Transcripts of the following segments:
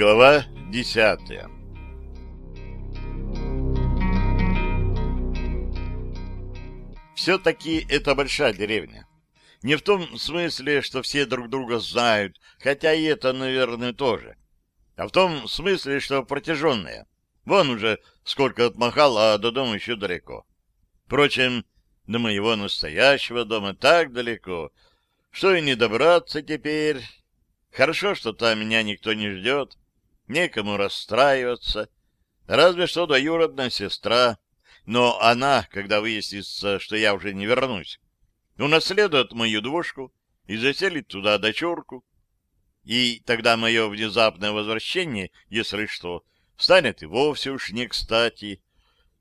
Глава десятая Все-таки это большая деревня. Не в том смысле, что все друг друга знают, хотя и это, наверное, тоже, а в том смысле, что протяженная. Вон уже сколько отмахал, а до дома еще далеко. Впрочем, до моего настоящего дома так далеко, что и не добраться теперь. Хорошо, что там меня никто не ждет, некому расстраиваться, разве что двоюродная сестра, но она, когда выяснится, что я уже не вернусь, унаследует мою двушку и заселит туда дочурку. И тогда мое внезапное возвращение, если что, станет и вовсе уж не кстати.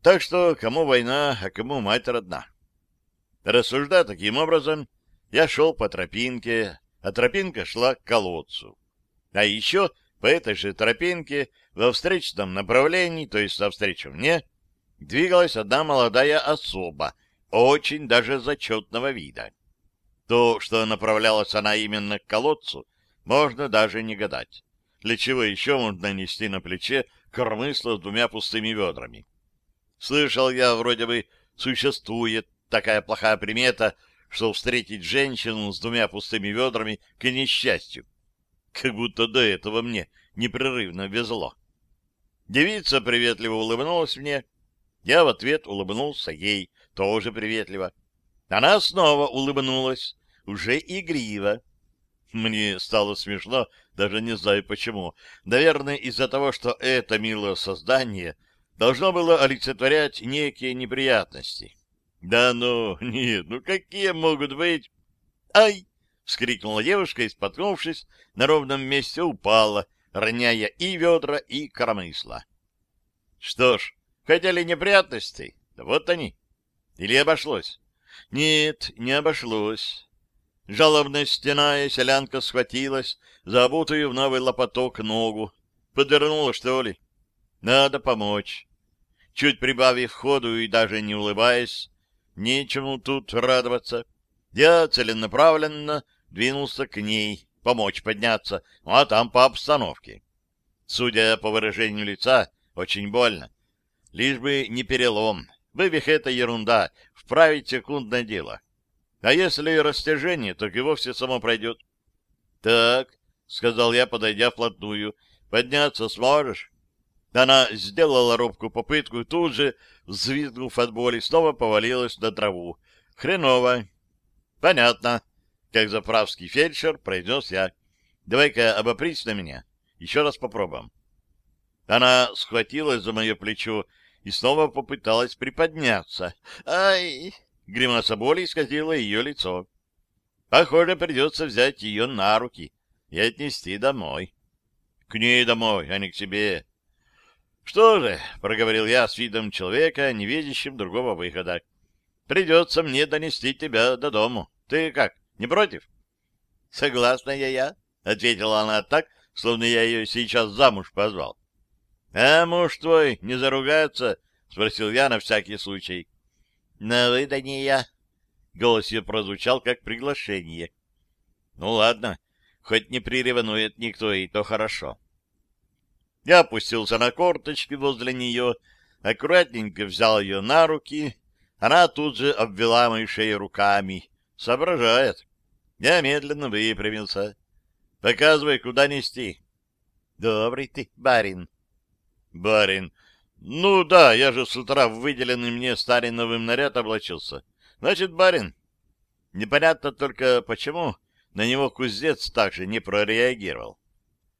Так что кому война, а кому мать родна. Рассуждая таким образом, я шел по тропинке, а тропинка шла к колодцу. А еще по этой же тропинке во встречном направлении, то есть навстречу мне, двигалась одна молодая особа, очень даже зачетного вида. То, что направлялась она именно к колодцу, можно даже не гадать. Для чего еще можно нести на плече кормысло с двумя пустыми ведрами? Слышал я, вроде бы, существует такая плохая примета, что встретить женщину с двумя пустыми ведрами к несчастью. Как будто до этого мне непрерывно везло. Девица приветливо улыбнулась мне. Я в ответ улыбнулся ей, тоже приветливо. Она снова улыбнулась, уже игриво. Мне стало смешно, даже не знаю почему. Наверное, из-за того, что это милое создание должно было олицетворять некие неприятности. Да ну, нет, ну какие могут быть? Ай! — вскрикнула девушка и, споткнувшись, на ровном месте упала, роняя и ведра, и коромысла. Что ж, хотели неприятностей? Да вот они. Или обошлось? Нет, не обошлось. Жалобно стеная, селянка схватилась за в новый лопоток ногу. Подвернула, что ли? Надо помочь. Чуть прибавив ходу и даже не улыбаясь, Нечему тут радоваться. Я целенаправленно двинулся к ней, помочь подняться, ну, а там по обстановке. Судя по выражению лица, очень больно. Лишь бы не перелом. Вывих — это ерунда, вправить секундное дело. А если и растяжение, так и вовсе само пройдет. — Так, — сказал я, подойдя вплотную, — подняться сможешь? Она сделала робкую попытку и тут же, взвизгнув от боли, снова повалилась на траву. Хреново. Понятно. Как заправский фельдшер произнес я. Давай-ка обопрись на меня. Еще раз попробуем. Она схватилась за мое плечо и снова попыталась приподняться. Ай! Гримаса боли исказила ее лицо. Похоже, придется взять ее на руки и отнести домой. К ней домой, а не к себе. «Что же», — проговорил я с видом человека, не видящим другого выхода, — «придется мне донести тебя до дому. Ты как, не против?» «Согласна я я», — ответила она так, словно я ее сейчас замуж позвал. «А муж твой не заругается?» — спросил я на всякий случай. «На вы да не я». Голос ее прозвучал как приглашение. «Ну ладно, хоть не приревнует никто, и то хорошо». Я опустился на корточки возле нее, аккуратненько взял ее на руки. Она тут же обвела мою шею руками. Соображает. Я медленно выпрямился. Показывай, куда нести. Добрый ты, барин. Барин. Ну да, я же с утра в выделенный мне стариновым наряд облачился. Значит, барин. Непонятно только, почему на него кузнец также не прореагировал.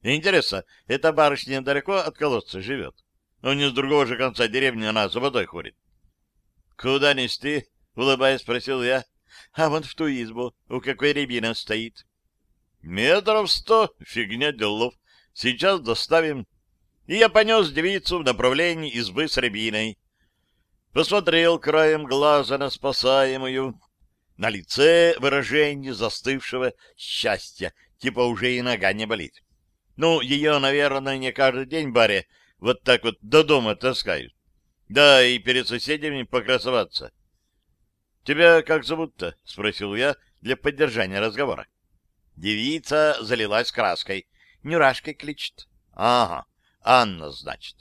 Интересно, эта барышня далеко от колодца живет? Ну, не с другого же конца деревни она за водой ходит. — Куда нести? — улыбаясь, спросил я. — А вон в ту избу, у какой рябина стоит. — Метров сто, фигня делов. Сейчас доставим. И я понес девицу в направлении избы с рябиной. Посмотрел краем глаза на спасаемую. На лице выражение застывшего счастья, типа уже и нога не болит. Ну, ее, наверное, не каждый день баре вот так вот до дома таскают. Да, и перед соседями покрасоваться. — Тебя как зовут-то? — спросил я для поддержания разговора. Девица залилась краской. Нюрашкой кличет. — Ага, Анна, значит.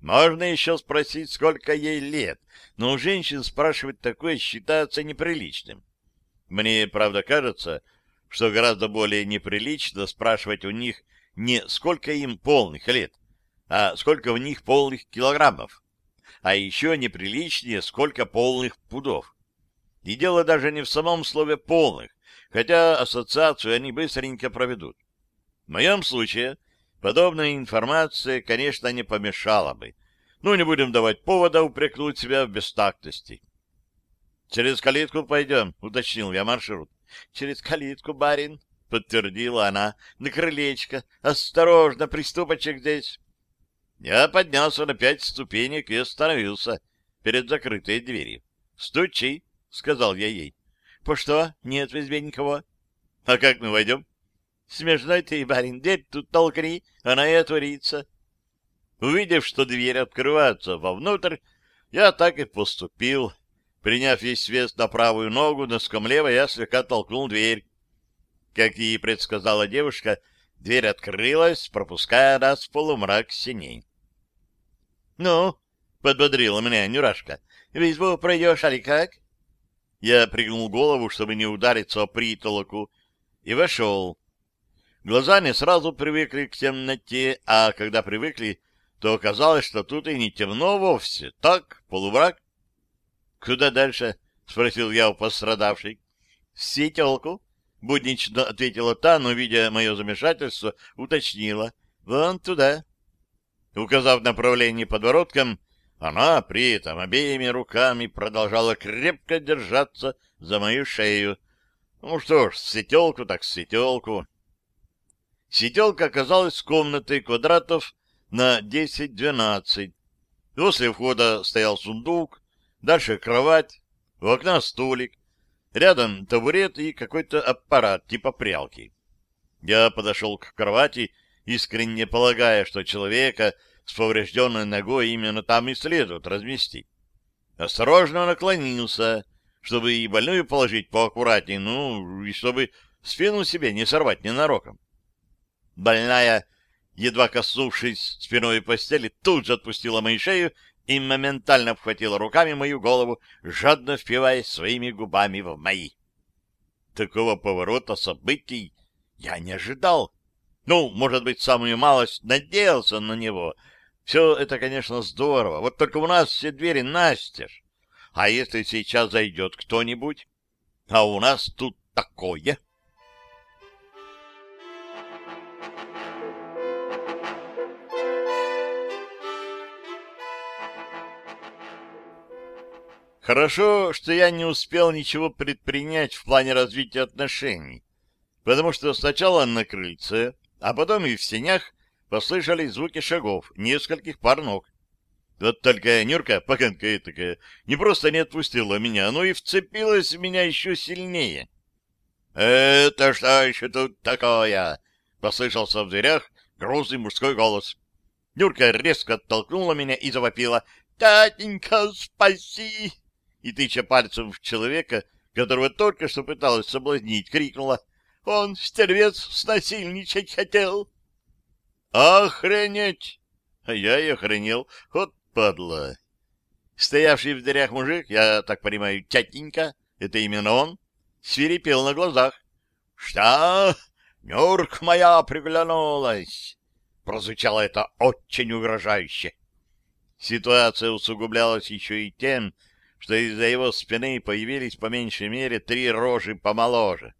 Можно еще спросить, сколько ей лет, но у женщин спрашивать такое считается неприличным. Мне, правда, кажется, что гораздо более неприлично спрашивать у них не сколько им полных лет, а сколько в них полных килограммов. А еще неприличнее, сколько полных пудов. И дело даже не в самом слове «полных», хотя ассоциацию они быстренько проведут. В моем случае подобная информация, конечно, не помешала бы. Ну, не будем давать повода упрекнуть себя в бестактности. — Через калитку пойдем, — уточнил я маршрут. — Через калитку, барин, — подтвердила она. — На крылечко. Осторожно, приступочек здесь. Я поднялся на пять ступенек и остановился перед закрытой дверью. — Стучи, — сказал я ей. — По что? Нет в избе никого. — А как мы войдем? — Смешной ты, барин, дверь тут толкни, она и отворится. Увидев, что дверь открывается вовнутрь, я так и поступил. Приняв весь вес на правую ногу, на скамлево я слегка толкнул дверь. Как и предсказала девушка, дверь открылась, пропуская нас в полумрак синей. — Ну, — подбодрила меня Нюрашка, — в избу пройдешь, али как? Я пригнул голову, чтобы не удариться о притолоку, и вошел. Глаза не сразу привыкли к темноте, а когда привыкли, то оказалось, что тут и не темно вовсе. Так, полумрак. — Куда дальше? — спросил я у пострадавшей. — В сетелку, — буднично ответила та, но, видя мое замешательство, уточнила. — Вон туда. Указав направление подбородком, она при этом обеими руками продолжала крепко держаться за мою шею. Ну что ж, сетелку так сетелку. Сетелка оказалась комнатой квадратов на 10-12. После входа стоял сундук, дальше кровать, у окна столик, рядом табурет и какой-то аппарат типа прялки. Я подошел к кровати, искренне полагая, что человека с поврежденной ногой именно там и следует разместить. Осторожно наклонился, чтобы и больную положить поаккуратнее, ну, и чтобы спину себе не сорвать ненароком. Больная, едва коснувшись спиной постели, тут же отпустила мою шею и моментально обхватила руками мою голову, жадно впиваясь своими губами в мои. Такого поворота событий я не ожидал. Ну, может быть, самую малость надеялся на него — все это, конечно, здорово. Вот только у нас все двери настежь. А если сейчас зайдет кто-нибудь? А у нас тут такое. Хорошо, что я не успел ничего предпринять в плане развития отношений, потому что сначала на крыльце, а потом и в сенях послышались звуки шагов нескольких пар ног. Вот только Нюрка, поканка такая, не просто не отпустила меня, но и вцепилась в меня еще сильнее. «Это что еще тут такое?» — послышался в дверях грузный мужской голос. Нюрка резко оттолкнула меня и завопила. «Татенька, спаси!» И, тыча пальцем в человека, которого только что пыталась соблазнить, крикнула. «Он, стервец, снасильничать хотел!» Охренеть! А я и охренел. Вот падла. Стоявший в дверях мужик, я так понимаю, тятенька, это именно он, свирепел на глазах. — Что? Нюрк моя приглянулась! Прозвучало это очень угрожающе. Ситуация усугублялась еще и тем, что из-за его спины появились по меньшей мере три рожи помоложе.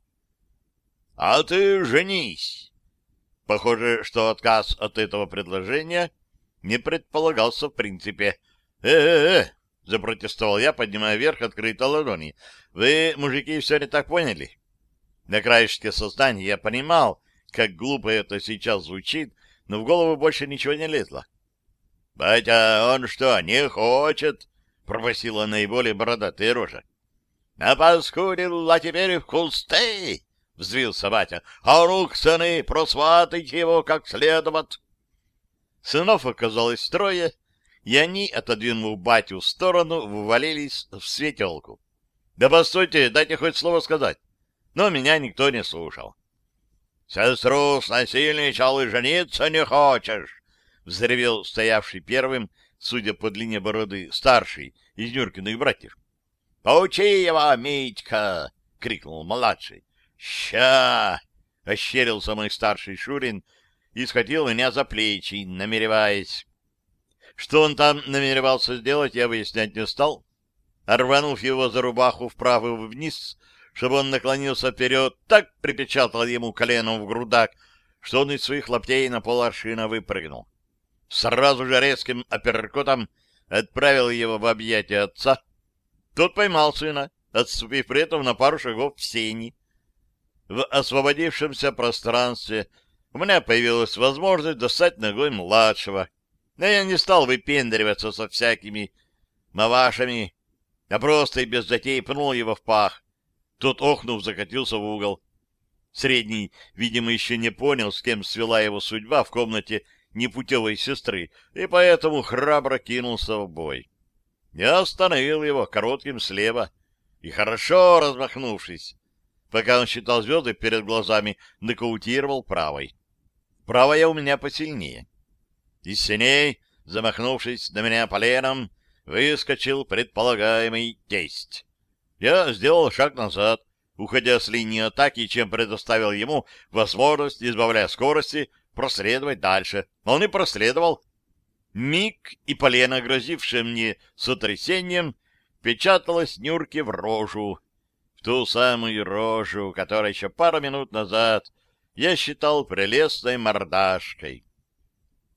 — А ты женись! Похоже, что отказ от этого предложения не предполагался в принципе. «Э-э-э!» — запротестовал я, поднимая вверх открытой ладони. «Вы, мужики, все не так поняли?» На краешке сознания я понимал, как глупо это сейчас звучит, но в голову больше ничего не лезло. «Батя, он что, не хочет?» — пробасила наиболее бородатая рожа. «Напаскудил, а теперь в кусты!» — взвился батя. — А ну, сыны, просватайте его как следует. Сынов оказалось трое, и они, отодвинув батю в сторону, вывалились в светелку. — Да постойте, дайте хоть слово сказать. Но меня никто не слушал. Сестру снасильничал и жениться не хочешь? Взревел стоявший первым, судя по длине бороды, старший из Нюркиных братьев. — Поучи его, Митька! — крикнул младший. — Ща! — ощерился мой старший Шурин и схватил меня за плечи, намереваясь. Что он там намеревался сделать, я выяснять не стал. Рванув его за рубаху вправо и вниз, чтобы он наклонился вперед, так припечатал ему коленом в грудак, что он из своих лаптей на поларшина выпрыгнул. Сразу же резким апперкотом отправил его в объятия отца. Тот поймал сына, отступив при этом на пару шагов в сени. В освободившемся пространстве у меня появилась возможность достать ногой младшего. Но я не стал выпендриваться со всякими мавашами, а просто и без затей пнул его в пах. Тот, охнув, закатился в угол. Средний, видимо, еще не понял, с кем свела его судьба в комнате непутевой сестры, и поэтому храбро кинулся в бой. Я остановил его коротким слева и, хорошо размахнувшись, пока он считал звезды перед глазами, нокаутировал правой. Правая у меня посильнее. Из синей, замахнувшись на меня поленом, выскочил предполагаемый тесть. Я сделал шаг назад, уходя с линии атаки, чем предоставил ему возможность, избавляя скорости, проследовать дальше. Он и проследовал. Миг и полено, грозившее мне сотрясением, печаталось Нюрке в рожу. В ту самую рожу, которая еще пару минут назад я считал прелестной мордашкой.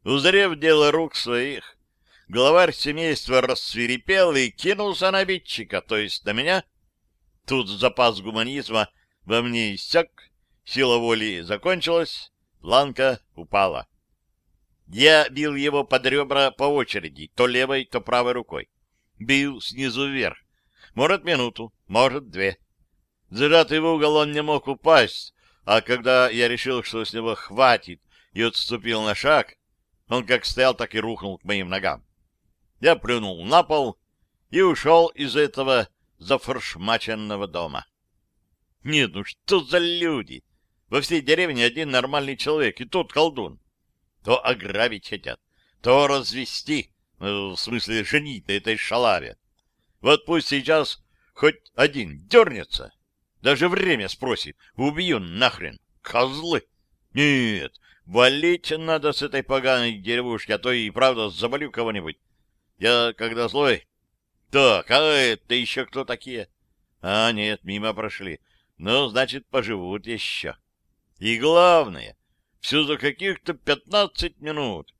Узрев дело рук своих, главарь семейства рассвирепел и кинулся на обидчика, то есть на меня. Тут запас гуманизма во мне иссяк, сила воли закончилась, планка упала. Я бил его под ребра по очереди, то левой, то правой рукой. Бил снизу вверх. Может, минуту, может, две. Зажатый в угол он не мог упасть, а когда я решил, что с него хватит, и отступил на шаг, он как стоял, так и рухнул к моим ногам. Я плюнул на пол и ушел из этого зафоршмаченного дома. Нет, ну что за люди? Во всей деревне один нормальный человек, и тот колдун. То ограбить хотят, то развести, ну, в смысле женить на этой шалаве. Вот пусть сейчас хоть один дернется, даже время спросит, убью нахрен, козлы. Нет, валить надо с этой поганой деревушки, а то и правда заболю кого-нибудь. Я, когда злой... Так, а это еще кто такие? А, нет, мимо прошли. Ну, значит, поживут еще. И главное, все за каких-то пятнадцать минут.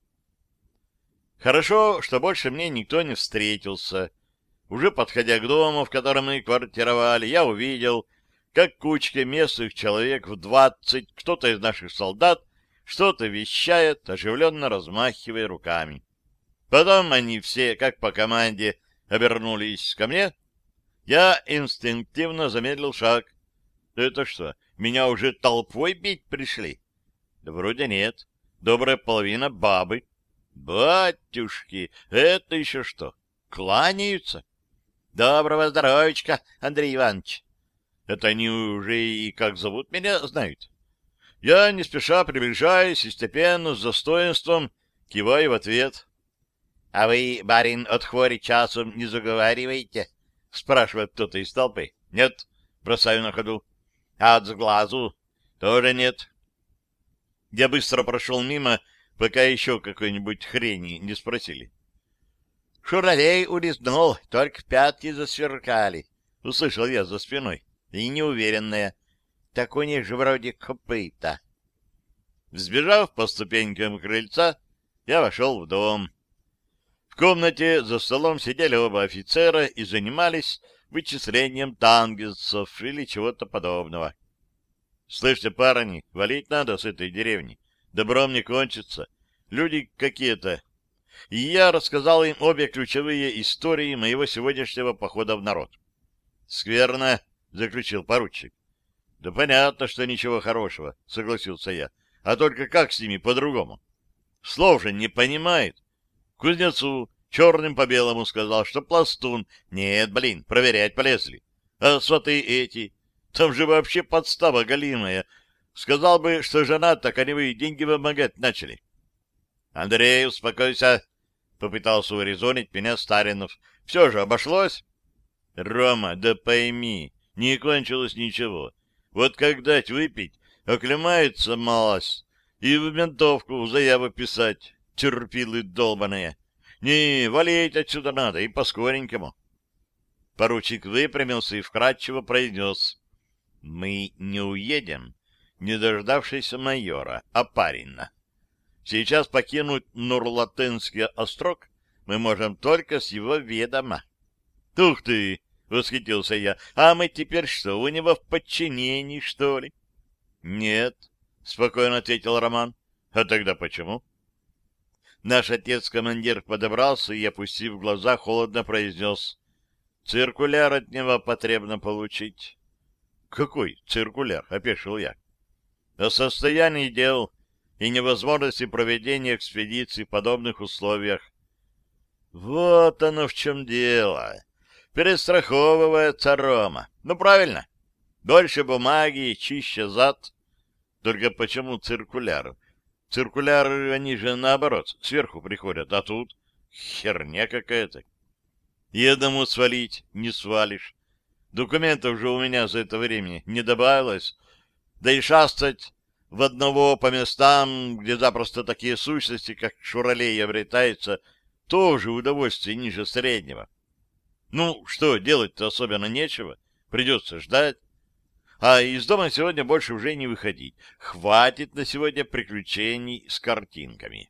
Хорошо, что больше мне никто не встретился. Уже подходя к дому, в котором мы квартировали, я увидел, как кучка местных человек в двадцать, кто-то из наших солдат, что-то вещает, оживленно размахивая руками. Потом они все, как по команде, обернулись ко мне. Я инстинктивно замедлил шаг. Это что, меня уже толпой бить пришли? Вроде нет. Добрая половина бабы. Батюшки, это еще что? Кланяются? Доброго здоровичка, Андрей Иванович. Это они уже и как зовут меня знают. Я не спеша приближаюсь и степенно, с достоинством, киваю в ответ. — А вы, барин, от хвори часом не заговариваете? — спрашивает кто-то из толпы. — Нет, бросаю на ходу. — А от сглазу? — Тоже нет. Я быстро прошел мимо, пока еще какой-нибудь хрени не спросили. — Шуравей улизнул, только пятки засверкали, — услышал я за спиной, и неуверенная. Так у них же вроде копыта. Взбежав по ступенькам крыльца, я вошел в дом. В комнате за столом сидели оба офицера и занимались вычислением тангенсов или чего-то подобного. Слышите, парни, валить надо с этой деревни. Добром не кончится. Люди какие-то. И я рассказал им обе ключевые истории моего сегодняшнего похода в народ. «Скверно», — заключил поручик. «Да понятно, что ничего хорошего», — согласился я. «А только как с ними по-другому? Слов же не понимает. Кузнецу черным по белому сказал, что пластун. Нет, блин, проверять полезли. А сваты эти. Там же вообще подстава галимая. Сказал бы, что жена, так они бы деньги вымогать начали. — Андрей, успокойся, — попытался урезонить меня Старинов. — Все же обошлось? — Рома, да пойми, не кончилось ничего. Вот как дать выпить, оклемается малость, и в ментовку заяву писать, терпилы долбаные. Не, валить отсюда надо, и по-скоренькому. Поручик выпрямился и вкратчиво произнес. — Мы не уедем, не дождавшись майора, а парина. Сейчас покинуть Нурлатынский острог мы можем только с его ведома. — Ух ты! — восхитился я. — А мы теперь что, у него в подчинении, что ли? — Нет, — спокойно ответил Роман. — А тогда почему? Наш отец-командир подобрался и, опустив глаза, холодно произнес. — Циркуляр от него потребно получить. — Какой циркуляр? — опешил я. — О состоянии дел и невозможности проведения экспедиции в подобных условиях. — Вот оно в чем дело. Перестраховывается Рома. Ну, правильно. Больше бумаги, чище зад. Только почему циркуляр? Циркуляры, они же наоборот, сверху приходят, а тут херня какая-то. И свалить не свалишь. Документов же у меня за это время не добавилось. Да и шастать в одного по местам, где запросто такие сущности, как шуралей, обретаются, тоже удовольствие ниже среднего. Ну, что, делать-то особенно нечего. Придется ждать. А из дома сегодня больше уже не выходить. Хватит на сегодня приключений с картинками.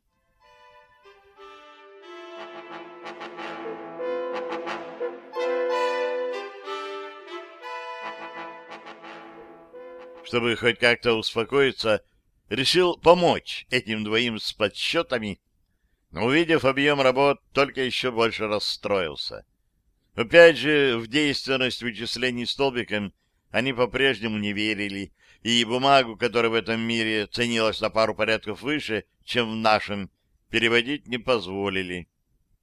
Чтобы хоть как-то успокоиться, решил помочь этим двоим с подсчетами, но, увидев объем работ, только еще больше расстроился. Опять же, в действенность вычислений столбиком они по-прежнему не верили, и бумагу, которая в этом мире ценилась на пару порядков выше, чем в нашем, переводить не позволили.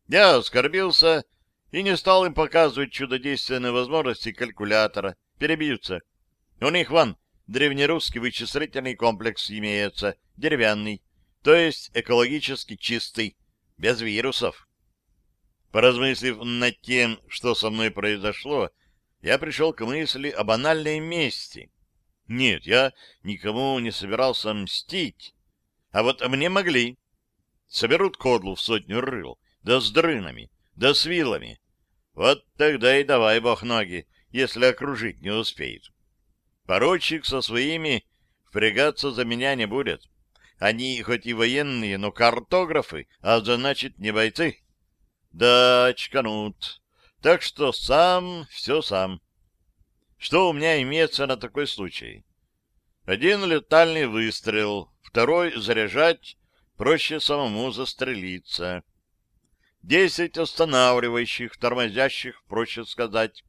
Я оскорбился и не стал им показывать чудодейственные возможности калькулятора. Перебьются. У них, вон, древнерусский вычислительный комплекс имеется, деревянный, то есть экологически чистый, без вирусов. Поразмыслив над тем, что со мной произошло, я пришел к мысли о банальной мести. Нет, я никому не собирался мстить. А вот мне могли. Соберут кодлу в сотню рыл, да с дрынами, да с вилами. Вот тогда и давай бог ноги, если окружить не успеет. Поручик со своими впрягаться за меня не будет. Они хоть и военные, но картографы, а значит не бойцы. Да, очканут. Так что сам, все сам. Что у меня имеется на такой случай? Один летальный выстрел, второй заряжать, проще самому застрелиться. Десять останавливающих, тормозящих, проще сказать.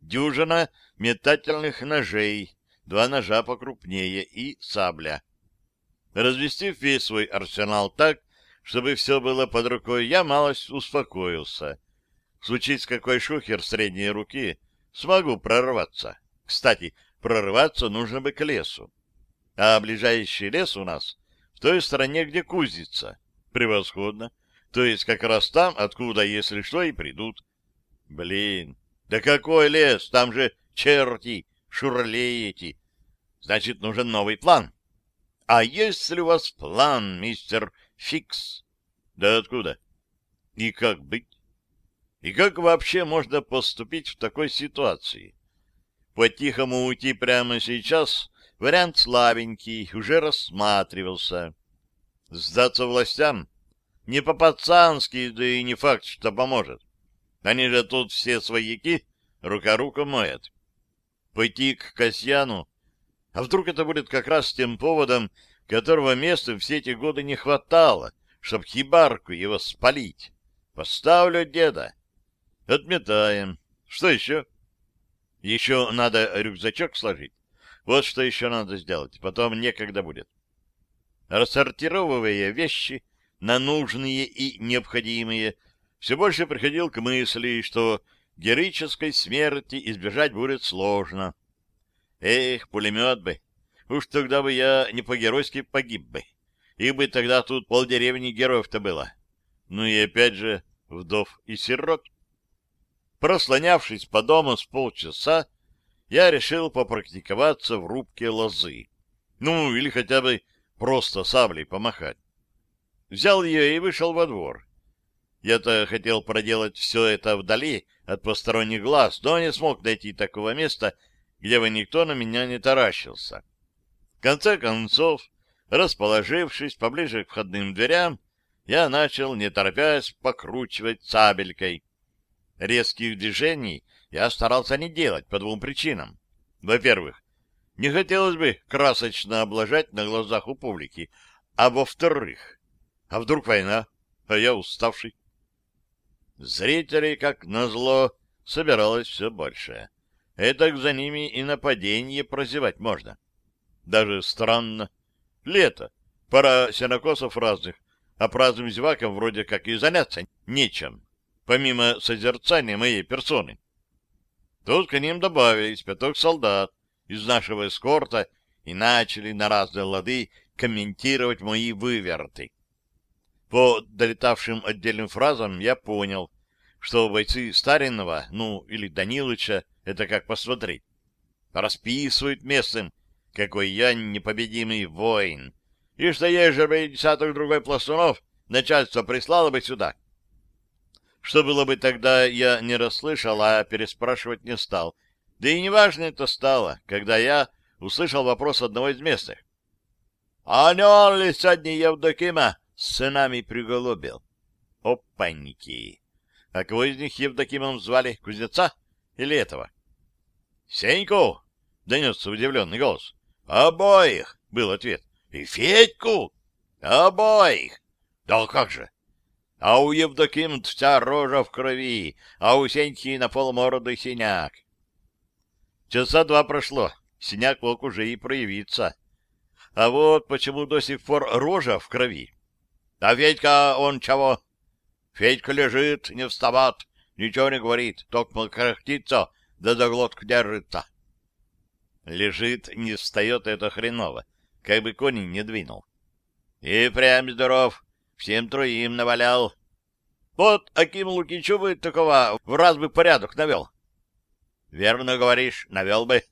Дюжина метательных ножей, два ножа покрупнее и сабля. Развестив весь свой арсенал так, чтобы все было под рукой, я малость успокоился. Случись какой шухер средней руки, смогу прорваться. Кстати, прорваться нужно бы к лесу. А ближайший лес у нас в той стороне, где кузница. Превосходно. То есть как раз там, откуда, если что, и придут. Блин, да какой лес? Там же черти, шурлей эти. Значит, нужен новый план. А есть ли у вас план, мистер Фикс? Да откуда? И как быть? И как вообще можно поступить в такой ситуации? По-тихому уйти прямо сейчас вариант слабенький, уже рассматривался. Сдаться властям? Не по-пацански, да и не факт, что поможет. Они же тут все свояки, рука руку моет. Пойти к Касьяну? А вдруг это будет как раз тем поводом, которого места все эти годы не хватало, чтоб хибарку его спалить? Поставлю деда. Отметаем. Что еще? Еще надо рюкзачок сложить. Вот что еще надо сделать. Потом некогда будет. Рассортировывая вещи на нужные и необходимые, все больше приходил к мысли, что героической смерти избежать будет сложно. Эх, пулемет бы! Уж тогда бы я не по-геройски погиб бы. И бы тогда тут полдеревни героев-то было. Ну и опять же, вдов и сирот. Прослонявшись по дому с полчаса, я решил попрактиковаться в рубке лозы. Ну, или хотя бы просто саблей помахать. Взял ее и вышел во двор. Я-то хотел проделать все это вдали от посторонних глаз, но не смог найти такого места, где бы никто на меня не таращился. Конце концов, расположившись поближе к входным дверям, я начал, не торопясь, покручивать сабелькой. Резких движений я старался не делать по двум причинам. Во-первых, не хотелось бы красочно облажать на глазах у публики, а во-вторых, а вдруг война, а я уставший. Зрителей, как назло, собиралось все больше. Этак за ними и нападение прозевать можно. Даже странно. Лето, пора сенокосов разных, а праздным зевакам вроде как и заняться нечем, помимо созерцания моей персоны. Тут к ним добавились пяток солдат из нашего эскорта и начали на разные лады комментировать мои выверты. По долетавшим отдельным фразам я понял, что бойцы Старинова, ну, или Данилыча, это как посмотреть, расписывают местным, какой я непобедимый воин, и что ежели десяток другой пластунов начальство прислало бы сюда. Что было бы тогда, я не расслышал, а переспрашивать не стал. Да и неважно это стало, когда я услышал вопрос одного из местных. — А не он ли сегодня Евдокима с сынами приголубил? Опаньки! А кого из них Евдокимом звали? Кузнеца или этого? — Сеньку! — донесся удивленный голос. — Обоих! — был ответ. — И Федьку! — Обоих! — Да как же! А у Евдоким вся рожа в крови, а у Сеньки на полморды синяк. Часа два прошло, синяк мог уже и проявиться. А вот почему до сих пор рожа в крови. А Федька, он чего? Федька лежит, не встават, ничего не говорит, только кряхтится, да за глотку держится. Лежит, не встает, это хреново, как бы кони не двинул. И прям здоров, всем троим навалял. Вот Аким Лукичу бы такого в раз бы порядок навел. Верно говоришь, навел бы.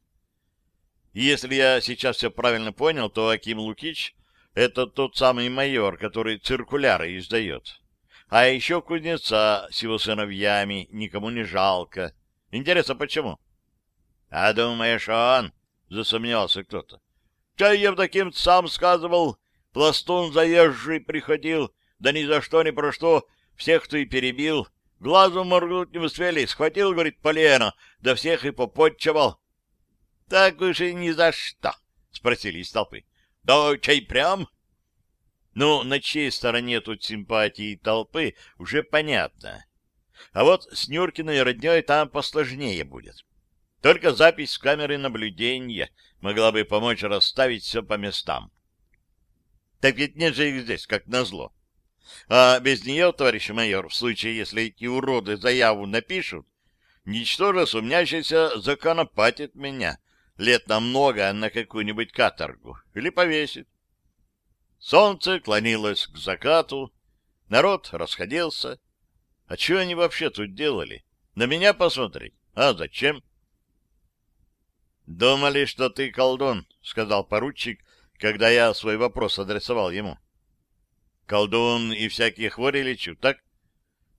Если я сейчас все правильно понял, то Аким Лукич — это тот самый майор, который циркуляры издает. А еще кузнеца с его сыновьями никому не жалко. Интересно, почему? — А думаешь, он? — засомневался кто-то. — Чай Евдоким сам сказывал, пластун заезжий приходил, да ни за что, ни про что, всех, кто и перебил. Глазом моргнуть не успели, схватил, говорит, полено, да всех и попотчевал. — Так уж и ни за что, — спросили из толпы. — Да чай прям? Ну, на чьей стороне тут симпатии толпы, уже понятно. А вот с Нюркиной родней там посложнее будет. Только запись с камеры наблюдения могла бы помочь расставить все по местам. Так ведь нет же их здесь, как назло. А без нее, товарищ майор, в случае, если эти уроды заяву напишут, ничтоже сумнящийся законопатит меня лет на много на какую-нибудь каторгу или повесит. Солнце клонилось к закату, народ расходился. А что они вообще тут делали? На меня посмотреть? А зачем? «Думали, что ты колдун», — сказал поручик, когда я свой вопрос адресовал ему. «Колдун и всякие хвори лечу, так?»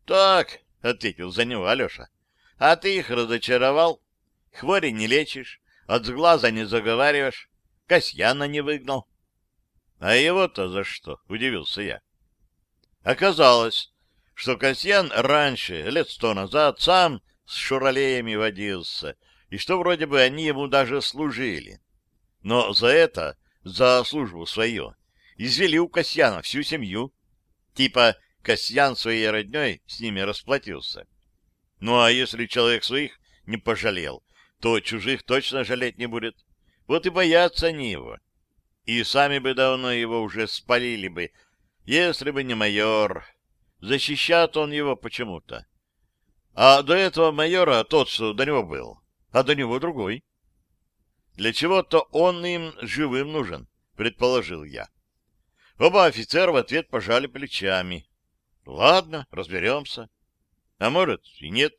«Так», — ответил за него Алеша. «А ты их разочаровал. Хвори не лечишь, от сглаза не заговариваешь, Касьяна не выгнал. — А его-то за что? — удивился я. Оказалось, что Касьян раньше, лет сто назад, сам с шуралеями водился, и что вроде бы они ему даже служили. Но за это, за службу свою, извели у Касьяна всю семью. Типа Касьян своей родней с ними расплатился. Ну а если человек своих не пожалел, то чужих точно жалеть не будет. Вот и боятся они его и сами бы давно его уже спалили бы, если бы не майор. Защищает он его почему-то. А до этого майора тот, что до него был, а до него другой. Для чего-то он им живым нужен, предположил я. Оба офицера в ответ пожали плечами. Ладно, разберемся. А может и нет.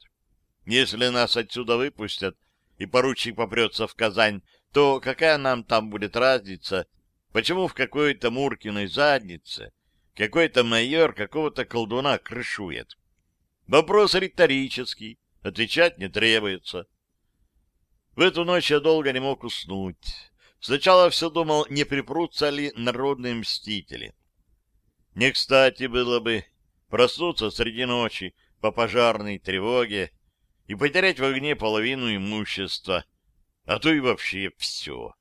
Если нас отсюда выпустят, и поручик попрется в Казань, то какая нам там будет разница, почему в какой-то Муркиной заднице какой-то майор какого-то колдуна крышует? Вопрос риторический, отвечать не требуется. В эту ночь я долго не мог уснуть. Сначала все думал, не припрутся ли народные мстители. Не кстати было бы проснуться среди ночи по пожарной тревоге и потерять в огне половину имущества, а то и вообще все.